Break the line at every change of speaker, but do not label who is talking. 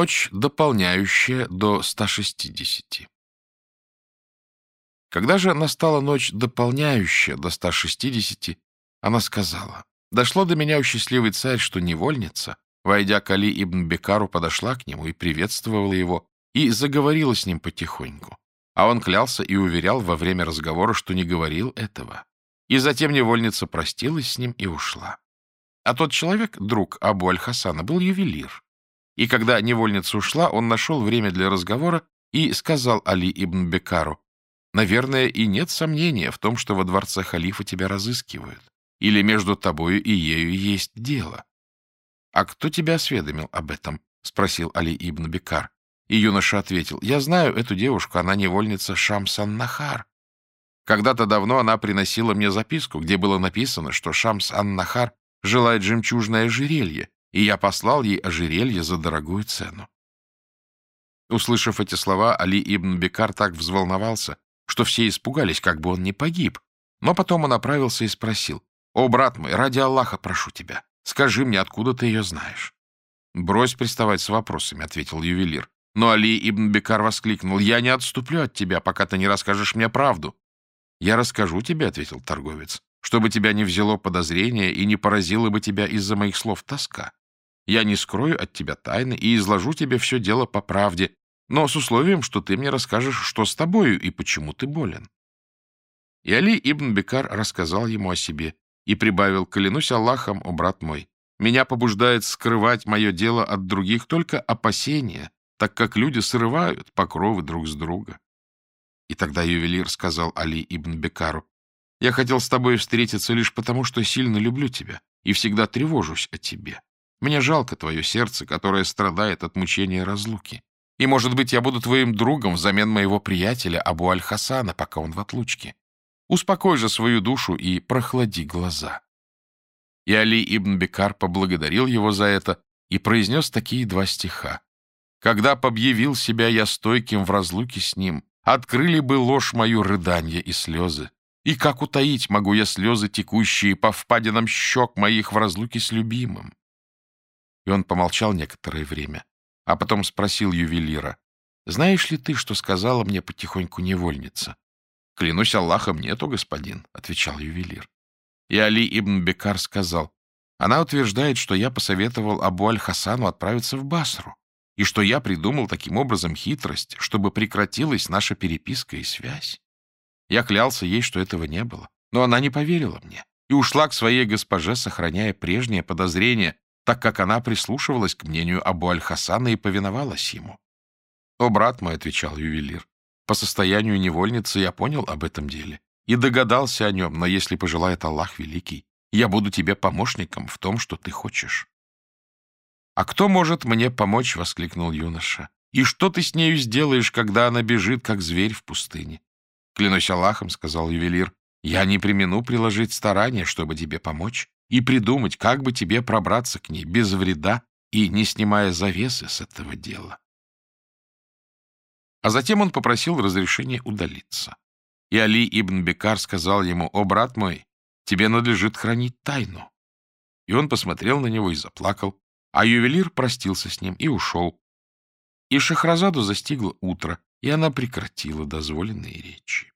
Ночь, дополняющая до 160. Когда же настала ночь, дополняющая до 160, она сказала, «Дошло до меня, у счастливый царь, что невольница, войдя к Али ибн Бекару, подошла к нему и приветствовала его, и заговорила с ним потихоньку. А он клялся и уверял во время разговора, что не говорил этого. И затем невольница простилась с ним и ушла. А тот человек, друг Абу Аль-Хасана, был ювелир. И когда невольница ушла, он нашел время для разговора и сказал Али ибн Бекару, «Наверное, и нет сомнения в том, что во дворце халифа тебя разыскивают, или между тобою и ею есть дело». «А кто тебя осведомил об этом?» — спросил Али ибн Бекар. И юноша ответил, «Я знаю эту девушку, она невольница Шамсан Нахар. Когда-то давно она приносила мне записку, где было написано, что Шамс Ан-Нахар желает жемчужное ожерелье, и я послал ей ожерелье за дорогую цену. Услышав эти слова, Али ибн Бекар так взволновался, что все испугались, как бы он не погиб. Но потом он направился и спросил, «О, брат мой, ради Аллаха прошу тебя, скажи мне, откуда ты ее знаешь?» «Брось приставать с вопросами», — ответил ювелир. Но Али ибн Бекар воскликнул, «Я не отступлю от тебя, пока ты не расскажешь мне правду». «Я расскажу тебе», — ответил торговец, «чтобы тебя не взяло подозрение и не поразило бы тебя из-за моих слов тоска. Я не скрою от тебя тайны и изложу тебе все дело по правде, но с условием, что ты мне расскажешь, что с тобою и почему ты болен. И Али ибн Бекар рассказал ему о себе и прибавил, клянусь Аллахом, о брат мой, меня побуждает скрывать мое дело от других только опасения, так как люди срывают покровы друг с друга. И тогда ювелир сказал Али ибн Бекару, «Я хотел с тобой встретиться лишь потому, что сильно люблю тебя и всегда тревожусь о тебе. Мне жалко твое сердце, которое страдает от мучения разлуки. И, может быть, я буду твоим другом взамен моего приятеля Абу Аль-Хасана, пока он в отлучке. Успокой же свою душу и прохлади глаза». И Али ибн Бекар поблагодарил его за это и произнес такие два стиха. «Когда побъявил себя я стойким в разлуке с ним, открыли бы ложь мою рыданье и слезы. И как утаить могу я слезы текущие по впадинам щек моих в разлуке с любимым? И он помолчал некоторое время, а потом спросил ювелира, «Знаешь ли ты, что сказала мне потихоньку невольница?» «Клянусь Аллахом, нету, господин», — отвечал ювелир. И Али ибн Бекар сказал, «Она утверждает, что я посоветовал Абу Аль-Хасану отправиться в Басру, и что я придумал таким образом хитрость, чтобы прекратилась наша переписка и связь. Я клялся ей, что этого не было, но она не поверила мне и ушла к своей госпоже, сохраняя прежнее подозрение, так как она прислушивалась к мнению Абу Аль-Хасана и повиновалась ему. «О, брат мой», — отвечал ювелир, — «по состоянию невольницы я понял об этом деле и догадался о нем, но если пожелает Аллах Великий, я буду тебе помощником в том, что ты хочешь». «А кто может мне помочь?» — воскликнул юноша. «И что ты с нею сделаешь, когда она бежит, как зверь в пустыне?» «Клянусь Аллахом», — сказал ювелир, — «я не примену приложить старания, чтобы тебе помочь и придумать, как бы тебе пробраться к ней без вреда и не снимая завесы с этого дела. А затем он попросил разрешения удалиться. И Али ибн Бекар сказал ему, «О, брат мой, тебе надлежит хранить тайну». И он посмотрел на него и заплакал, а ювелир простился с ним и ушел. И Шахразаду застигло утро, и она прекратила дозволенные речи.